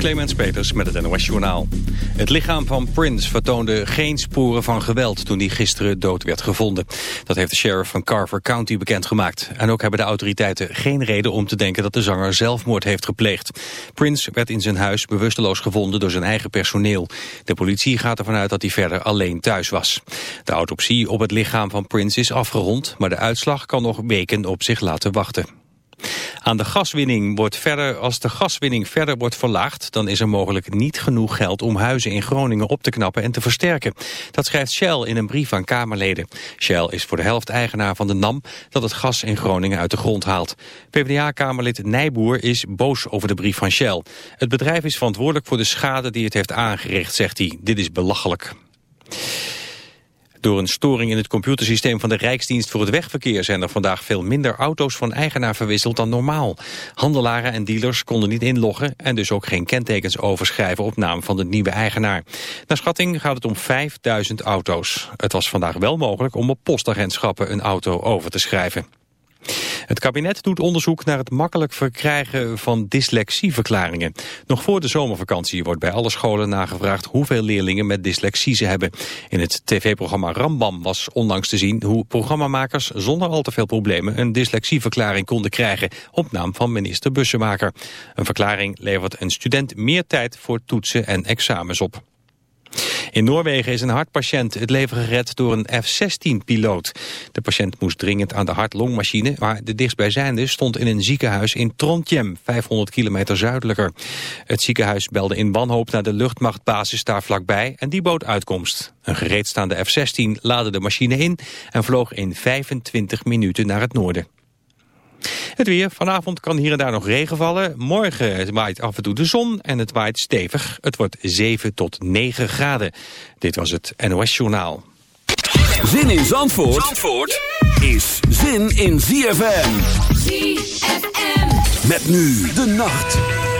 Clemens Peters met het NOS Journaal. Het lichaam van Prince vertoonde geen sporen van geweld toen hij gisteren dood werd gevonden. Dat heeft de sheriff van Carver County bekendgemaakt. En ook hebben de autoriteiten geen reden om te denken dat de zanger zelfmoord heeft gepleegd. Prince werd in zijn huis bewusteloos gevonden door zijn eigen personeel. De politie gaat ervan uit dat hij verder alleen thuis was. De autopsie op het lichaam van Prince is afgerond, maar de uitslag kan nog weken op zich laten wachten. Aan de gaswinning wordt verder, als de gaswinning verder wordt verlaagd, dan is er mogelijk niet genoeg geld om huizen in Groningen op te knappen en te versterken. Dat schrijft Shell in een brief aan Kamerleden. Shell is voor de helft eigenaar van de NAM dat het gas in Groningen uit de grond haalt. PvdA-kamerlid Nijboer is boos over de brief van Shell. Het bedrijf is verantwoordelijk voor de schade die het heeft aangericht, zegt hij. Dit is belachelijk. Door een storing in het computersysteem van de Rijksdienst voor het Wegverkeer zijn er vandaag veel minder auto's van eigenaar verwisseld dan normaal. Handelaren en dealers konden niet inloggen en dus ook geen kentekens overschrijven op naam van de nieuwe eigenaar. Naar schatting gaat het om 5000 auto's. Het was vandaag wel mogelijk om op postagentschappen een auto over te schrijven. Het kabinet doet onderzoek naar het makkelijk verkrijgen van dyslexieverklaringen. Nog voor de zomervakantie wordt bij alle scholen nagevraagd hoeveel leerlingen met dyslexie ze hebben. In het tv-programma Rambam was onlangs te zien hoe programmamakers zonder al te veel problemen een dyslexieverklaring konden krijgen op naam van minister Bussemaker. Een verklaring levert een student meer tijd voor toetsen en examens op. In Noorwegen is een hartpatiënt het leven gered door een F-16-piloot. De patiënt moest dringend aan de hart-longmachine, maar de dichtstbijzijnde stond in een ziekenhuis in Trondheim, 500 kilometer zuidelijker. Het ziekenhuis belde in wanhoop naar de luchtmachtbasis daar vlakbij en die bood uitkomst. Een gereedstaande F-16 laadde de machine in en vloog in 25 minuten naar het noorden. Het weer. Vanavond kan hier en daar nog regen vallen. Morgen waait af en toe de zon en het waait stevig. Het wordt 7 tot 9 graden. Dit was het NOS Journaal. Zin in Zandvoort, Zandvoort is zin in ZFM. ZFM. Met nu de nacht.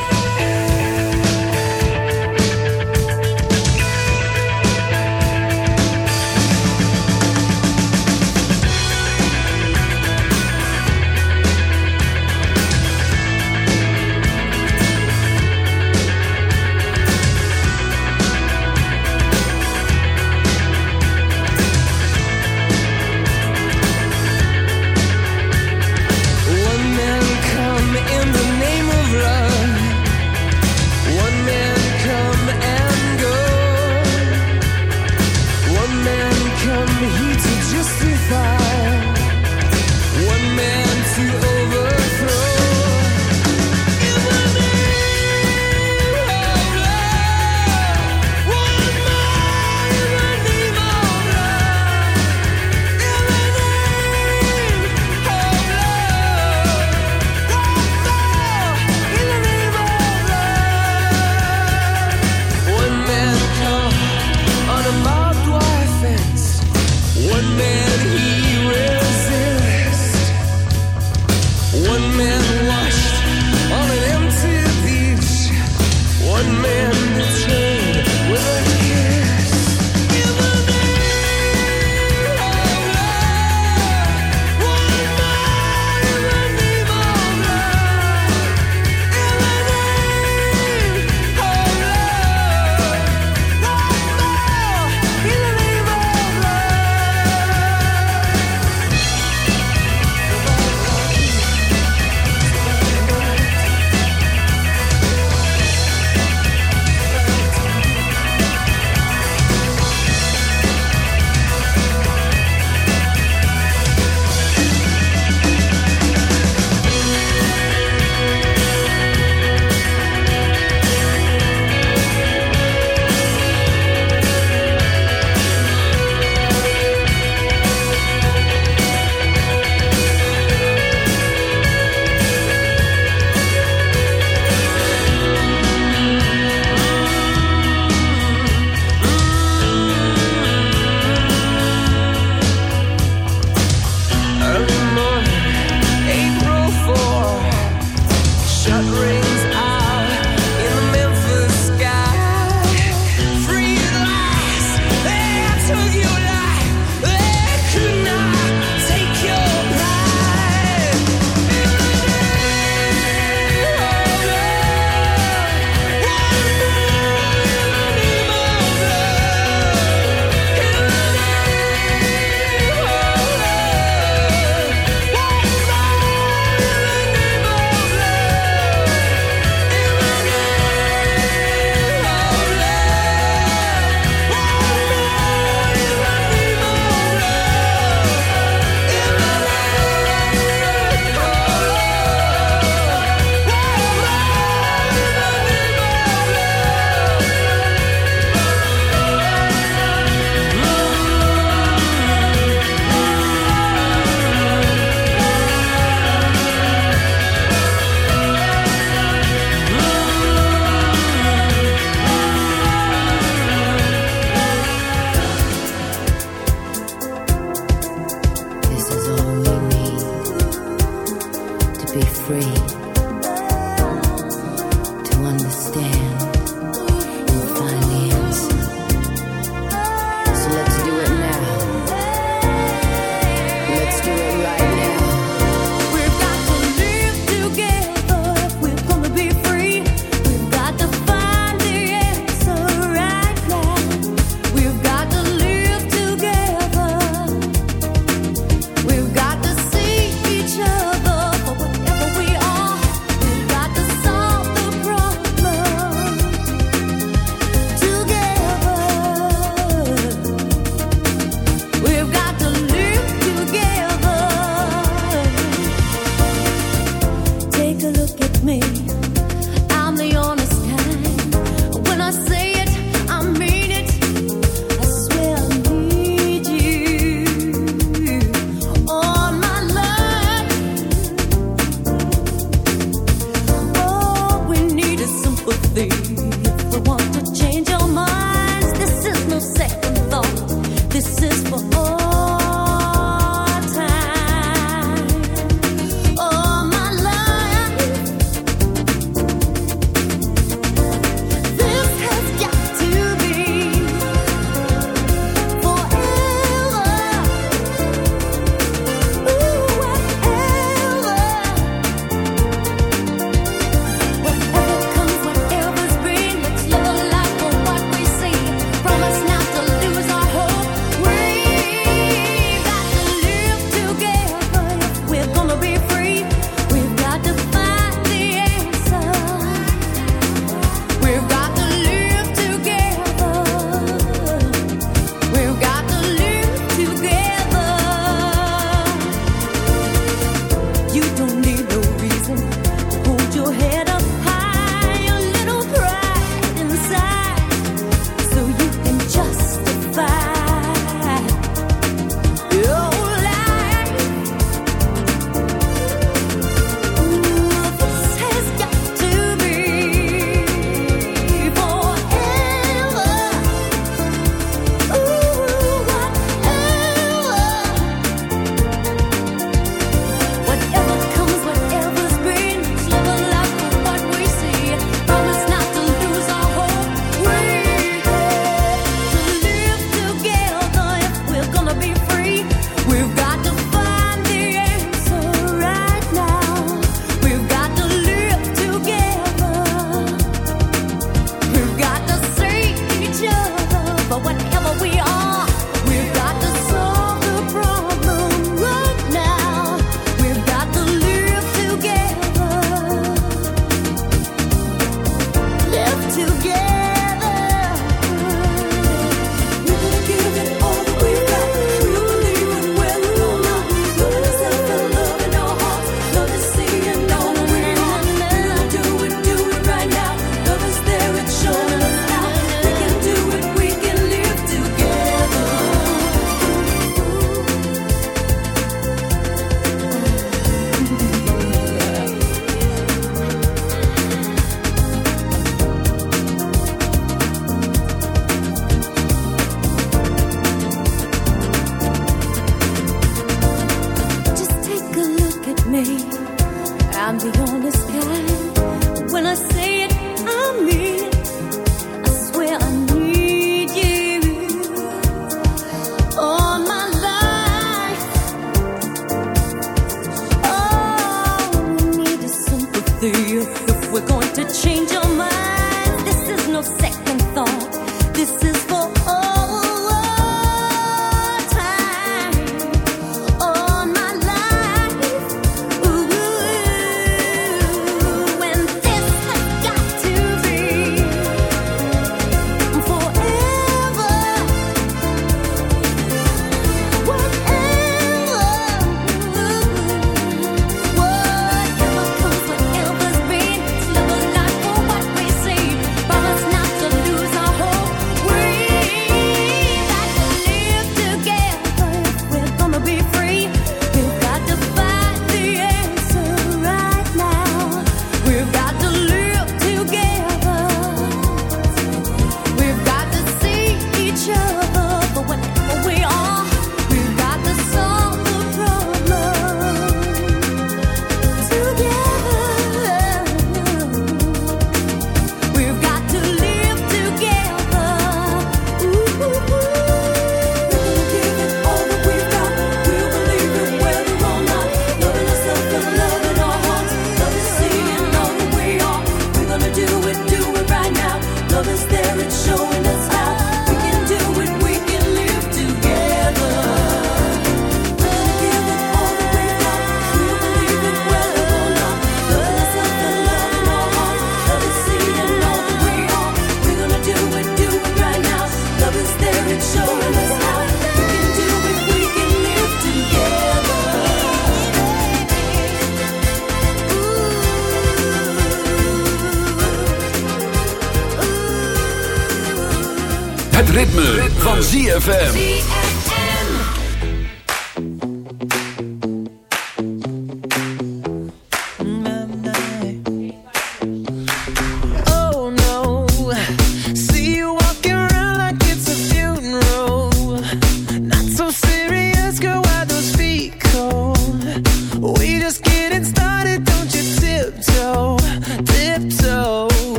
Van ZFM.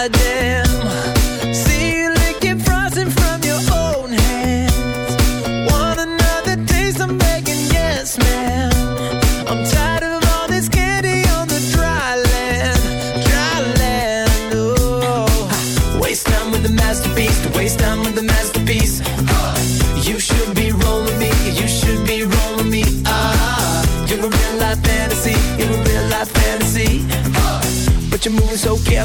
idea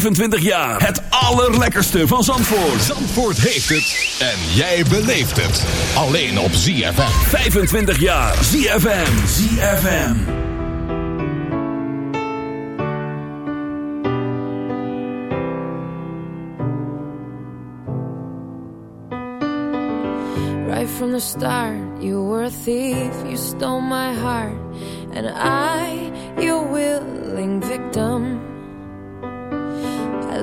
25 jaar. Het allerlekkerste van Zandvoort. Zandvoort heeft het. En jij beleeft het. Alleen op ZFM. 25 jaar. ZFM. ZFM. Right from the start, you were a thief. You stole my heart. And I, your willing victim.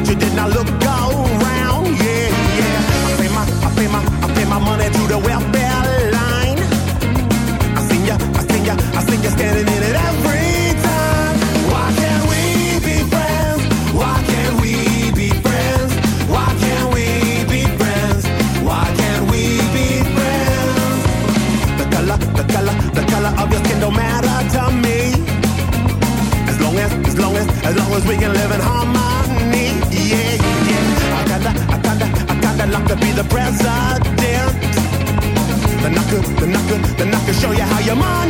out, you did not look out. I want